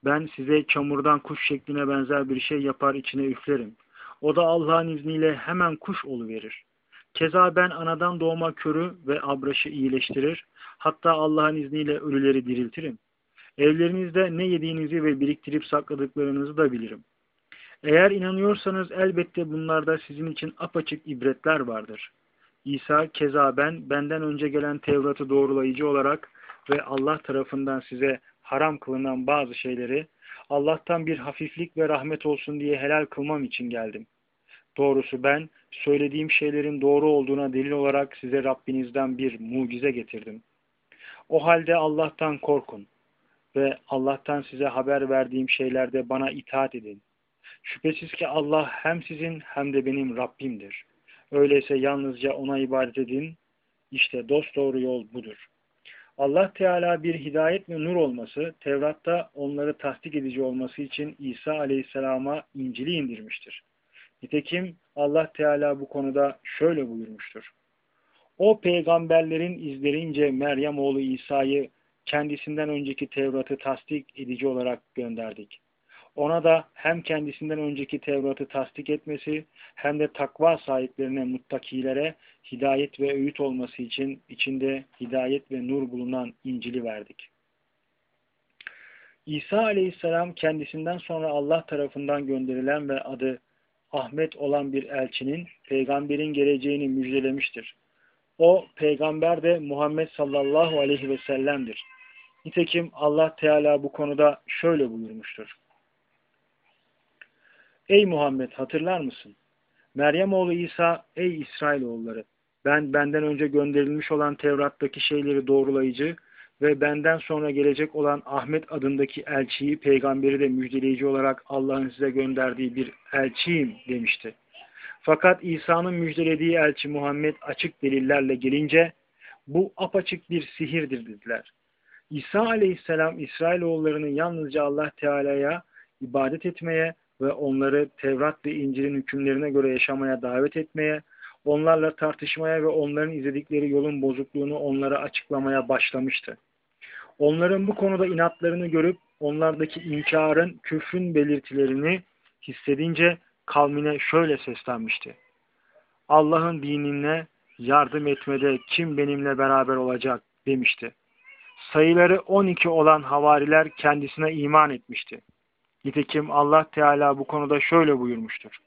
Ben size çamurdan kuş şekline benzer bir şey yapar içine üflerim. O da Allah'ın izniyle hemen kuş verir. Keza ben anadan doğma körü ve abraşı iyileştirir. Hatta Allah'ın izniyle ölüleri diriltirim. Evlerinizde ne yediğinizi ve biriktirip sakladıklarınızı da bilirim. Eğer inanıyorsanız elbette bunlarda sizin için apaçık ibretler vardır. İsa keza ben, benden önce gelen Tevrat'ı doğrulayıcı olarak ve Allah tarafından size haram kılınan bazı şeyleri Allah'tan bir hafiflik ve rahmet olsun diye helal kılmam için geldim. Doğrusu ben söylediğim şeylerin doğru olduğuna delil olarak size Rabbinizden bir mucize getirdim. O halde Allah'tan korkun ve Allah'tan size haber verdiğim şeylerde bana itaat edin. Şüphesiz ki Allah hem sizin hem de benim Rabbimdir. Öyleyse yalnızca ona ibadet edin. İşte dosdoğru yol budur. Allah Teala bir hidayet ve nur olması, Tevrat'ta onları tasdik edici olması için İsa Aleyhisselam'a İncil'i indirmiştir. Nitekim Allah Teala bu konuda şöyle buyurmuştur. O peygamberlerin izlerince Meryem oğlu İsa'yı kendisinden önceki Tevrat'ı tasdik edici olarak gönderdik. Ona da hem kendisinden önceki Tevrat'ı tasdik etmesi hem de takva sahiplerine, muttakilere hidayet ve öğüt olması için içinde hidayet ve nur bulunan İncil'i verdik. İsa aleyhisselam kendisinden sonra Allah tarafından gönderilen ve adı Ahmet olan bir elçinin peygamberin geleceğini müjdelemiştir. O peygamber de Muhammed sallallahu aleyhi ve sellem'dir. Nitekim Allah Teala bu konuda şöyle buyurmuştur. Ey Muhammed hatırlar mısın? Meryem oğlu İsa, ey İsrailoğulları, ben benden önce gönderilmiş olan Tevrat'taki şeyleri doğrulayıcı ve benden sonra gelecek olan Ahmet adındaki elçiyi, peygamberi de müjdeleyici olarak Allah'ın size gönderdiği bir elçiyim demişti. Fakat İsa'nın müjdelediği elçi Muhammed açık delillerle gelince bu apaçık bir sihirdir dediler. İsa aleyhisselam İsrailoğullarını yalnızca Allah Teala'ya ibadet etmeye ve onları Tevrat ve İncil'in hükümlerine göre yaşamaya davet etmeye, onlarla tartışmaya ve onların izledikleri yolun bozukluğunu onlara açıklamaya başlamıştı. Onların bu konuda inatlarını görüp onlardaki inkarın, küfrün belirtilerini hissedince kavmine şöyle seslenmişti. Allah'ın dinine yardım etmede kim benimle beraber olacak demişti. Sayıları 12 olan havariler kendisine iman etmişti. Nitekim Allah Teala bu konuda şöyle buyurmuştur.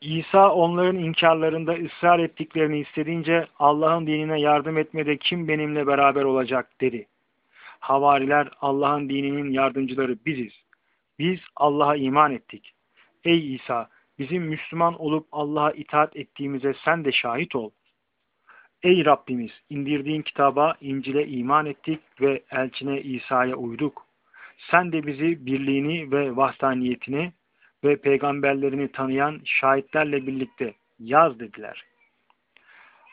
İsa onların inkarlarında ısrar ettiklerini istedince Allah'ın dinine yardım etmede kim benimle beraber olacak dedi. Havariler Allah'ın dininin yardımcıları biziz. Biz Allah'a iman ettik. Ey İsa bizim Müslüman olup Allah'a itaat ettiğimize sen de şahit ol. Ey Rabbimiz indirdiğin kitaba İncil'e iman ettik ve elçine İsa'ya uyduk. Sen de bizi birliğini ve vahdaniyetini ve peygamberlerini tanıyan şahitlerle birlikte yaz dediler.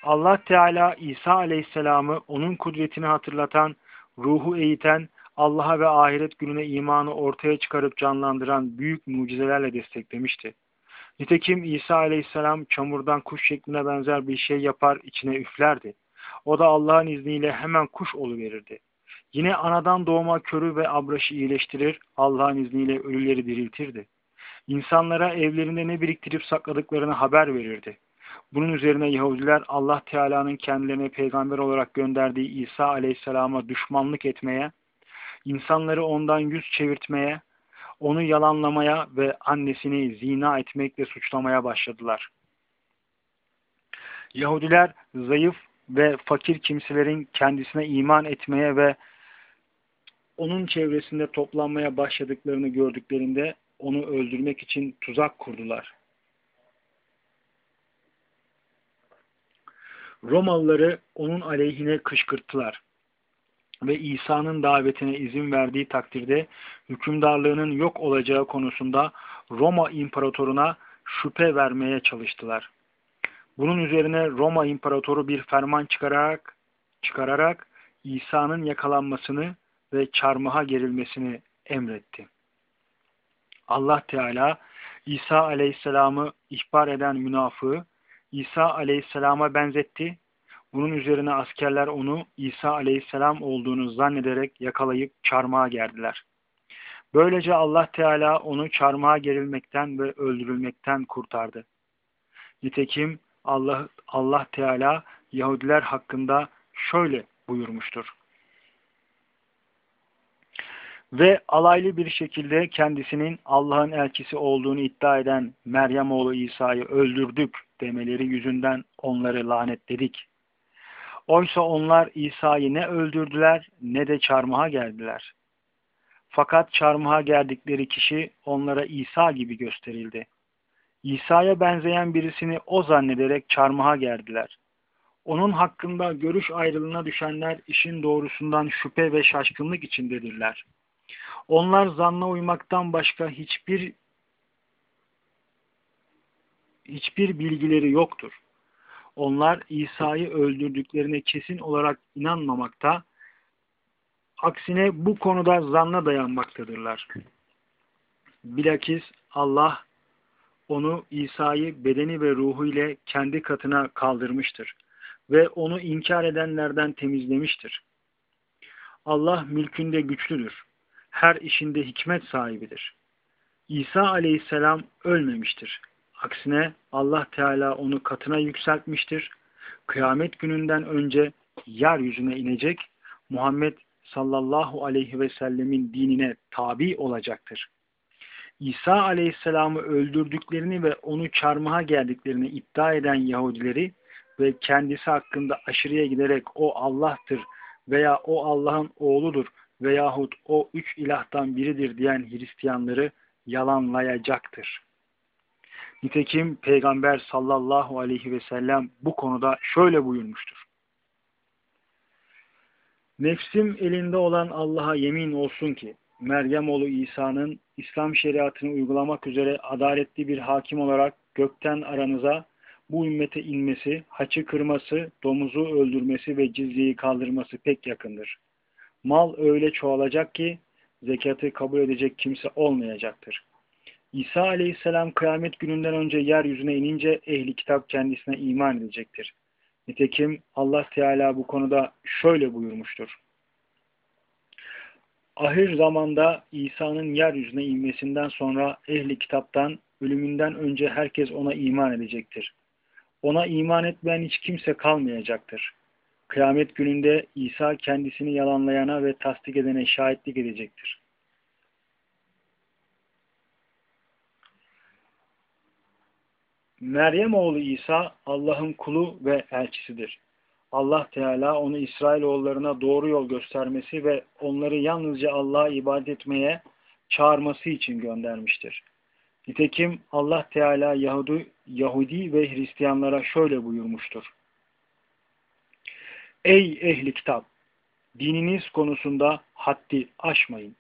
Allah Teala İsa Aleyhisselam'ı onun kudretini hatırlatan, ruhu eğiten, Allah'a ve ahiret gününe imanı ortaya çıkarıp canlandıran büyük mucizelerle desteklemişti. Nitekim İsa aleyhisselam çamurdan kuş şekline benzer bir şey yapar içine üflerdi. O da Allah'ın izniyle hemen kuş verirdi. Yine anadan doğma körü ve abraşı iyileştirir, Allah'ın izniyle ölüleri diriltirdi. İnsanlara evlerinde ne biriktirip sakladıklarını haber verirdi. Bunun üzerine Yahudiler Allah Teala'nın kendilerine peygamber olarak gönderdiği İsa aleyhisselama düşmanlık etmeye, insanları ondan yüz çevirtmeye, onu yalanlamaya ve annesini zina etmekle suçlamaya başladılar. Yahudiler zayıf ve fakir kimselerin kendisine iman etmeye ve onun çevresinde toplanmaya başladıklarını gördüklerinde onu öldürmek için tuzak kurdular. Romalıları onun aleyhine kışkırttılar ve İsa'nın davetine izin verdiği takdirde hükümdarlığının yok olacağı konusunda Roma imparatoruna şüphe vermeye çalıştılar. Bunun üzerine Roma imparatoru bir ferman çıkararak çıkararak İsa'nın yakalanmasını ve çarmıha gerilmesini emretti. Allah Teala İsa aleyhisselamı ihbar eden münafığı İsa aleyhisselama benzetti bunun üzerine askerler onu İsa aleyhisselam olduğunu zannederek yakalayıp çarmıha gerdiler. Böylece Allah Teala onu çarmıha gerilmekten ve öldürülmekten kurtardı. Nitekim Allah, Allah Teala Yahudiler hakkında şöyle buyurmuştur. Ve alaylı bir şekilde kendisinin Allah'ın elçisi olduğunu iddia eden Meryem oğlu İsa'yı öldürdük demeleri yüzünden onları lanetledik. Oysa onlar İsa'yı ne öldürdüler ne de çarmıha geldiler. Fakat çarmıha geldikleri kişi onlara İsa gibi gösterildi. İsa'ya benzeyen birisini o zannederek çarmıha geldiler. Onun hakkında görüş ayrılığına düşenler işin doğrusundan şüphe ve şaşkınlık içindedirler. Onlar zanna uymaktan başka hiçbir hiçbir bilgileri yoktur. Onlar İsa'yı öldürdüklerine kesin olarak inanmamakta, aksine bu konuda zanna dayanmaktadırlar. Bilakis Allah onu İsa'yı bedeni ve ruhu ile kendi katına kaldırmıştır ve onu inkar edenlerden temizlemiştir. Allah mülkünde güçlüdür. Her işinde hikmet sahibidir. İsa aleyhisselam ölmemiştir. Aksine Allah Teala onu katına yükseltmiştir. Kıyamet gününden önce yeryüzüne inecek, Muhammed sallallahu aleyhi ve sellemin dinine tabi olacaktır. İsa aleyhisselamı öldürdüklerini ve onu çarmıha geldiklerini iddia eden Yahudileri ve kendisi hakkında aşırıya giderek o Allah'tır veya o Allah'ın oğludur veyahut o üç ilahtan biridir diyen Hristiyanları yalanlayacaktır. Nitekim Peygamber sallallahu aleyhi ve sellem bu konuda şöyle buyurmuştur. Nefsim elinde olan Allah'a yemin olsun ki Meryem oğlu İsa'nın İslam şeriatını uygulamak üzere adaletli bir hakim olarak gökten aranıza bu ümmete inmesi, haçı kırması, domuzu öldürmesi ve cizyeyi kaldırması pek yakındır. Mal öyle çoğalacak ki zekatı kabul edecek kimse olmayacaktır. İsa aleyhisselam kıyamet gününden önce yeryüzüne inince ehli kitap kendisine iman edecektir. Nitekim Allah Teala bu konuda şöyle buyurmuştur. Ahir zamanda İsa'nın yeryüzüne inmesinden sonra ehli kitaptan ölümünden önce herkes ona iman edecektir. Ona iman etmeyen hiç kimse kalmayacaktır. Kıyamet gününde İsa kendisini yalanlayana ve tasdik edene şahitlik edecektir. Meryem oğlu İsa Allah'ın kulu ve elçisidir. Allah Teala onu İsrailoğullarına doğru yol göstermesi ve onları yalnızca Allah'a ibadet etmeye çağırması için göndermiştir. Nitekim Allah Teala Yahudi, Yahudi ve Hristiyanlara şöyle buyurmuştur. Ey ehli kitap! Dininiz konusunda haddi aşmayın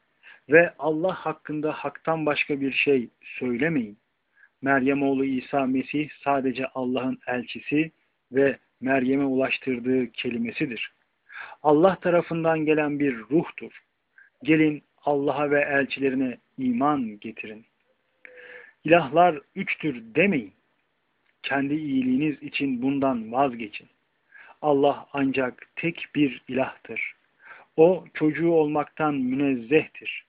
ve Allah hakkında haktan başka bir şey söylemeyin. Meryem oğlu İsa Mesih sadece Allah'ın elçisi ve Meryem'e ulaştırdığı kelimesidir. Allah tarafından gelen bir ruhtur. Gelin Allah'a ve elçilerine iman getirin. İlahlar üçtür demeyin. Kendi iyiliğiniz için bundan vazgeçin. Allah ancak tek bir ilahtır. O çocuğu olmaktan münezzehtir.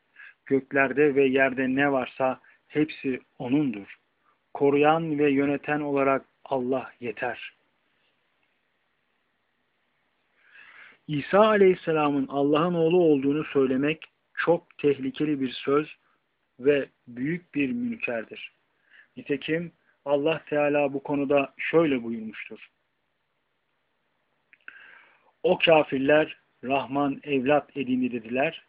Göklerde ve yerde ne varsa hepsi O'nundur. Koruyan ve yöneten olarak Allah yeter. İsa Aleyhisselam'ın Allah'ın oğlu olduğunu söylemek çok tehlikeli bir söz ve büyük bir münkerdir. Nitekim Allah Teala bu konuda şöyle buyurmuştur. O kafirler Rahman evlat edindi dediler.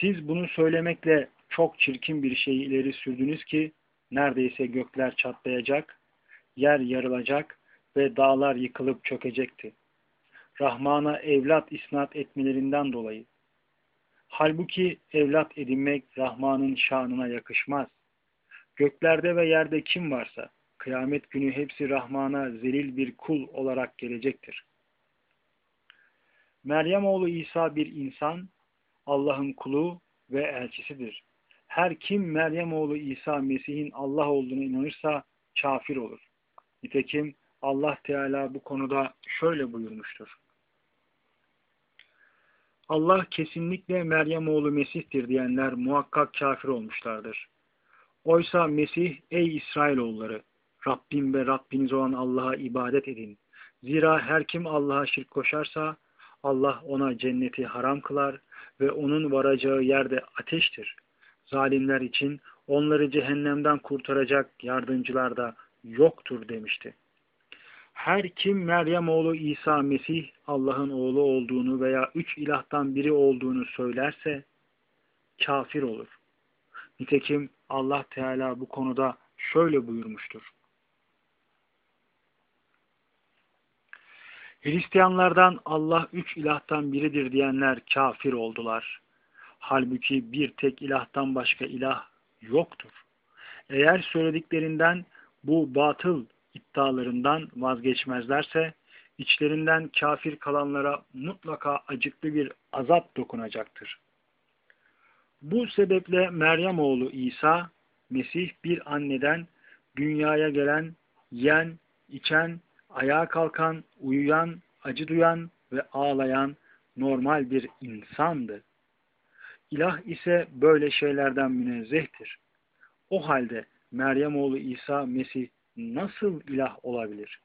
Siz bunu söylemekle çok çirkin bir şeyi ileri sürdünüz ki neredeyse gökler çatlayacak, yer yarılacak ve dağlar yıkılıp çökecekti. Rahman'a evlat isnat etmelerinden dolayı. Halbuki evlat edinmek Rahman'ın şanına yakışmaz. Göklerde ve yerde kim varsa kıyamet günü hepsi Rahman'a zelil bir kul olarak gelecektir. Meryem oğlu İsa bir insan, Allah'ın kulu ve elçisidir. Her kim Meryem oğlu İsa Mesih'in Allah olduğunu inanırsa kafir olur. Nitekim Allah Teala bu konuda şöyle buyurmuştur. Allah kesinlikle Meryem oğlu Mesih'tir diyenler muhakkak kafir olmuşlardır. Oysa Mesih, ey İsrailoğulları, Rabbim ve Rabbiniz olan Allah'a ibadet edin. Zira her kim Allah'a şirk koşarsa, Allah ona cenneti haram kılar ve onun varacağı yerde ateştir. Zalimler için onları cehennemden kurtaracak yardımcılar da yoktur demişti. Her kim Meryem oğlu İsa Mesih Allah'ın oğlu olduğunu veya üç ilahtan biri olduğunu söylerse kafir olur. Nitekim Allah Teala bu konuda şöyle buyurmuştur. Hristiyanlardan Allah üç ilahtan biridir diyenler kafir oldular. Halbuki bir tek ilahtan başka ilah yoktur. Eğer söylediklerinden bu batıl iddialarından vazgeçmezlerse içlerinden kafir kalanlara mutlaka acıklı bir azap dokunacaktır. Bu sebeple Meryem oğlu İsa, Mesih bir anneden dünyaya gelen, yen, içen, ayağa kalkan, uyuyan, acı duyan ve ağlayan normal bir insandı. İlah ise böyle şeylerden münezzehtir. O halde Meryem oğlu İsa Mesih nasıl ilah olabilir?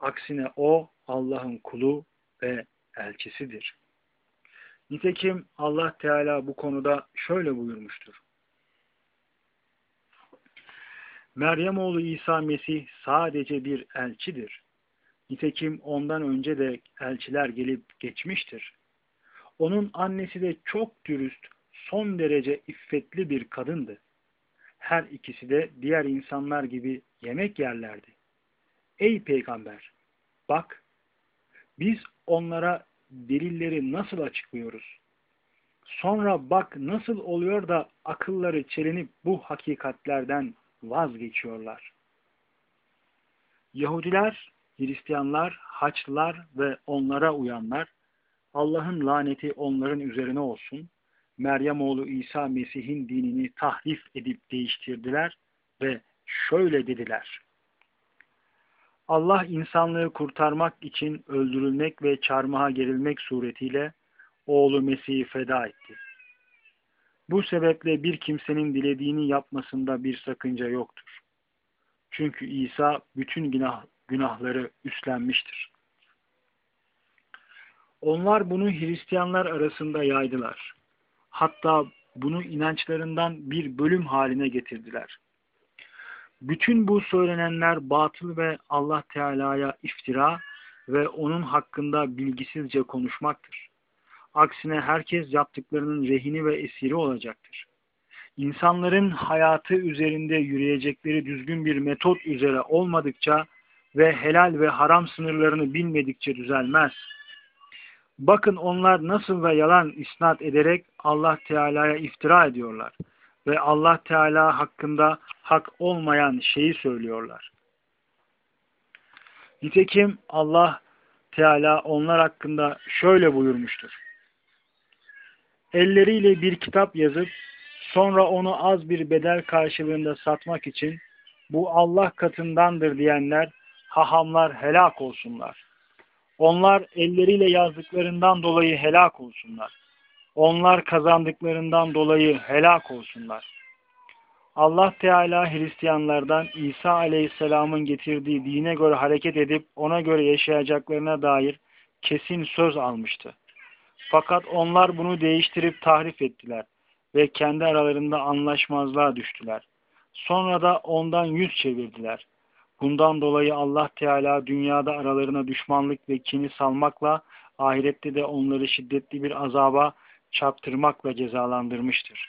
Aksine o Allah'ın kulu ve elçisidir. Nitekim Allah Teala bu konuda şöyle buyurmuştur. Meryem oğlu İsa Mesih sadece bir elçidir. Nitekim ondan önce de elçiler gelip geçmiştir. Onun annesi de çok dürüst, son derece iffetli bir kadındı. Her ikisi de diğer insanlar gibi yemek yerlerdi. Ey peygamber! Bak, biz onlara delilleri nasıl açıklıyoruz? Sonra bak nasıl oluyor da akılları çelenip bu hakikatlerden vazgeçiyorlar. Yahudiler, Hristiyanlar, Haçlılar ve onlara uyanlar, Allah'ın laneti onların üzerine olsun, Meryem oğlu İsa Mesih'in dinini tahrif edip değiştirdiler ve şöyle dediler. Allah insanlığı kurtarmak için öldürülmek ve çarmıha gerilmek suretiyle oğlu Mesih'i feda etti. Bu sebeple bir kimsenin dilediğini yapmasında bir sakınca yoktur. Çünkü İsa bütün günah, günahları üstlenmiştir. Onlar bunu Hristiyanlar arasında yaydılar. Hatta bunu inançlarından bir bölüm haline getirdiler. Bütün bu söylenenler batıl ve Allah Teala'ya iftira ve onun hakkında bilgisizce konuşmaktır. Aksine herkes yaptıklarının rehini ve esiri olacaktır. İnsanların hayatı üzerinde yürüyecekleri düzgün bir metot üzere olmadıkça ve helal ve haram sınırlarını bilmedikçe düzelmez. Bakın onlar nasıl ve yalan isnat ederek Allah Teala'ya iftira ediyorlar ve Allah Teala hakkında hak olmayan şeyi söylüyorlar. Nitekim Allah Teala onlar hakkında şöyle buyurmuştur. Elleriyle bir kitap yazıp sonra onu az bir bedel karşılığında satmak için bu Allah katındandır diyenler hahamlar helak olsunlar. Onlar elleriyle yazdıklarından dolayı helak olsunlar. Onlar kazandıklarından dolayı helak olsunlar. Allah Teala Hristiyanlardan İsa Aleyhisselam'ın getirdiği dine göre hareket edip ona göre yaşayacaklarına dair kesin söz almıştı. Fakat onlar bunu değiştirip tahrif ettiler ve kendi aralarında anlaşmazlığa düştüler. Sonra da ondan yüz çevirdiler. Bundan dolayı Allah Teala dünyada aralarına düşmanlık ve kini salmakla ahirette de onları şiddetli bir azaba çarptırmakla cezalandırmıştır.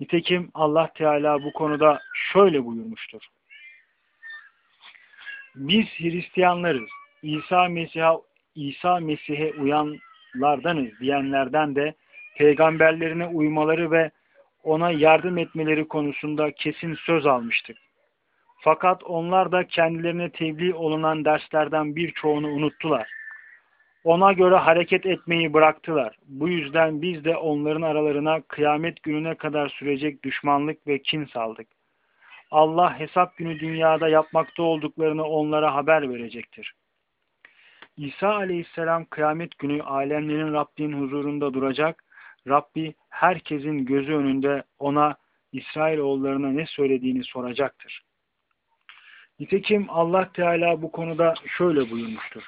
Nitekim Allah Teala bu konuda şöyle buyurmuştur. Biz Hristiyanlarız. İsa Mesih'e İsa Mesih'e uyanlardanız diyenlerden de peygamberlerine uymaları ve ona yardım etmeleri konusunda kesin söz almıştık. Fakat onlar da kendilerine tebliğ olunan derslerden birçoğunu unuttular. Ona göre hareket etmeyi bıraktılar. Bu yüzden biz de onların aralarına kıyamet gününe kadar sürecek düşmanlık ve kin saldık. Allah hesap günü dünyada yapmakta olduklarını onlara haber verecektir. İsa aleyhisselam kıyamet günü alemlerin Rabbinin huzurunda duracak. Rabbi herkesin gözü önünde ona İsrailoğullarına ne söylediğini soracaktır. Nitekim Allah Teala bu konuda şöyle buyurmuştur.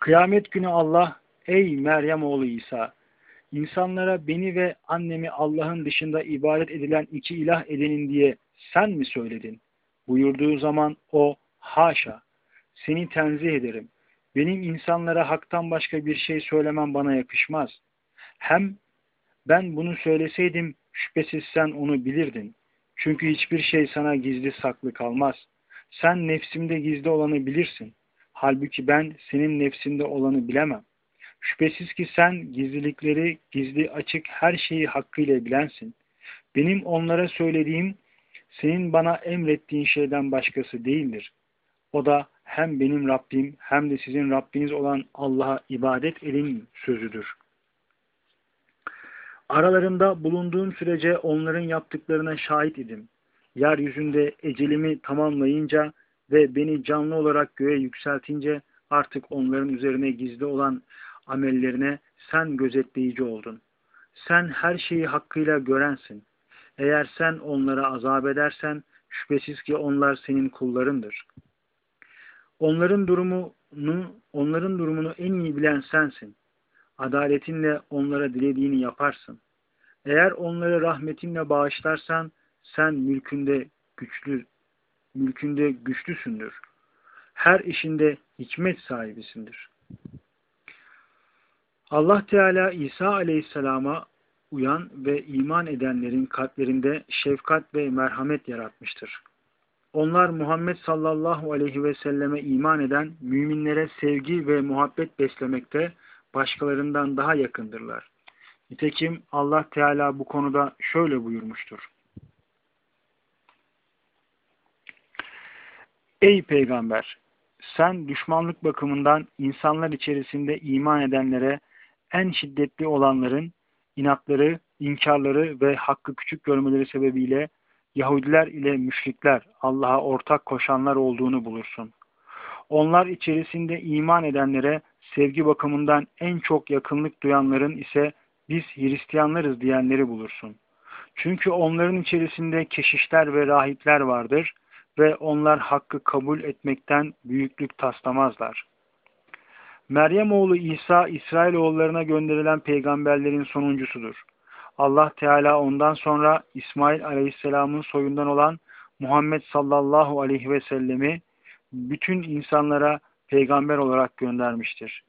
Kıyamet günü Allah, ey Meryem oğlu İsa, insanlara beni ve annemi Allah'ın dışında ibadet edilen iki ilah edinin diye sen mi söyledin? Buyurduğu zaman o, haşa, seni tenzih ederim. Benim insanlara haktan başka bir şey söylemem bana yakışmaz. Hem ben bunu söyleseydim şüphesiz sen onu bilirdin. Çünkü hiçbir şey sana gizli saklı kalmaz. Sen nefsimde gizli olanı bilirsin. Halbuki ben senin nefsinde olanı bilemem. Şüphesiz ki sen gizlilikleri, gizli açık her şeyi hakkıyla bilensin. Benim onlara söylediğim, senin bana emrettiğin şeyden başkası değildir. O da hem benim Rabbim hem de sizin Rabbiniz olan Allah'a ibadet edin sözüdür. Aralarında bulunduğum sürece onların yaptıklarına şahit idim. Yeryüzünde ecelimi tamamlayınca ve beni canlı olarak göğe yükseltince artık onların üzerine gizli olan amellerine sen gözetleyici oldun. Sen her şeyi hakkıyla görensin. Eğer sen onlara azap edersen şüphesiz ki onlar senin kullarındır. Onların durumunu, onların durumunu en iyi bilen sensin. Adaletinle onlara dilediğini yaparsın. Eğer onları rahmetinle bağışlarsan sen mülkünde güçlü mülkünde güçlüsündür. Her işinde hikmet sahibisindir. Allah Teala İsa Aleyhisselam'a uyan ve iman edenlerin kalplerinde şefkat ve merhamet yaratmıştır. Onlar Muhammed sallallahu aleyhi ve selleme iman eden müminlere sevgi ve muhabbet beslemekte başkalarından daha yakındırlar. Nitekim Allah Teala bu konuda şöyle buyurmuştur. Ey peygamber! Sen düşmanlık bakımından insanlar içerisinde iman edenlere en şiddetli olanların inatları, inkarları ve hakkı küçük görmeleri sebebiyle Yahudiler ile müşrikler, Allah'a ortak koşanlar olduğunu bulursun. Onlar içerisinde iman edenlere sevgi bakımından en çok yakınlık duyanların ise biz Hristiyanlarız diyenleri bulursun. Çünkü onların içerisinde keşişler ve rahipler vardır ve onlar hakkı kabul etmekten büyüklük taslamazlar. Meryem oğlu İsa İsrailoğullarına gönderilen peygamberlerin sonuncusudur. Allah Teala ondan sonra İsmail Aleyhisselam'ın soyundan olan Muhammed sallallahu aleyhi ve sellemi bütün insanlara peygamber olarak göndermiştir.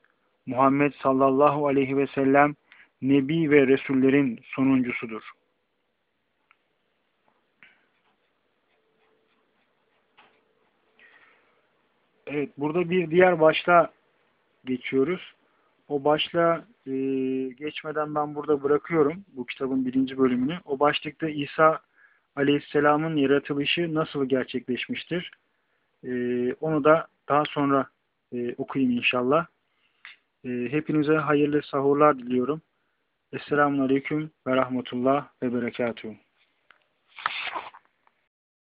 Muhammed sallallahu aleyhi ve sellem nebi ve resullerin sonuncusudur. Evet, burada bir diğer başla geçiyoruz. O başla e, geçmeden ben burada bırakıyorum bu kitabın birinci bölümünü. O başlıkta İsa Aleyhisselam'ın yaratılışı nasıl gerçekleşmiştir? E, onu da daha sonra e, okuyayım inşallah. E, hepinize hayırlı sahurlar diliyorum. Esselamun Aleyküm ve Rahmetullah ve Berekatuhu.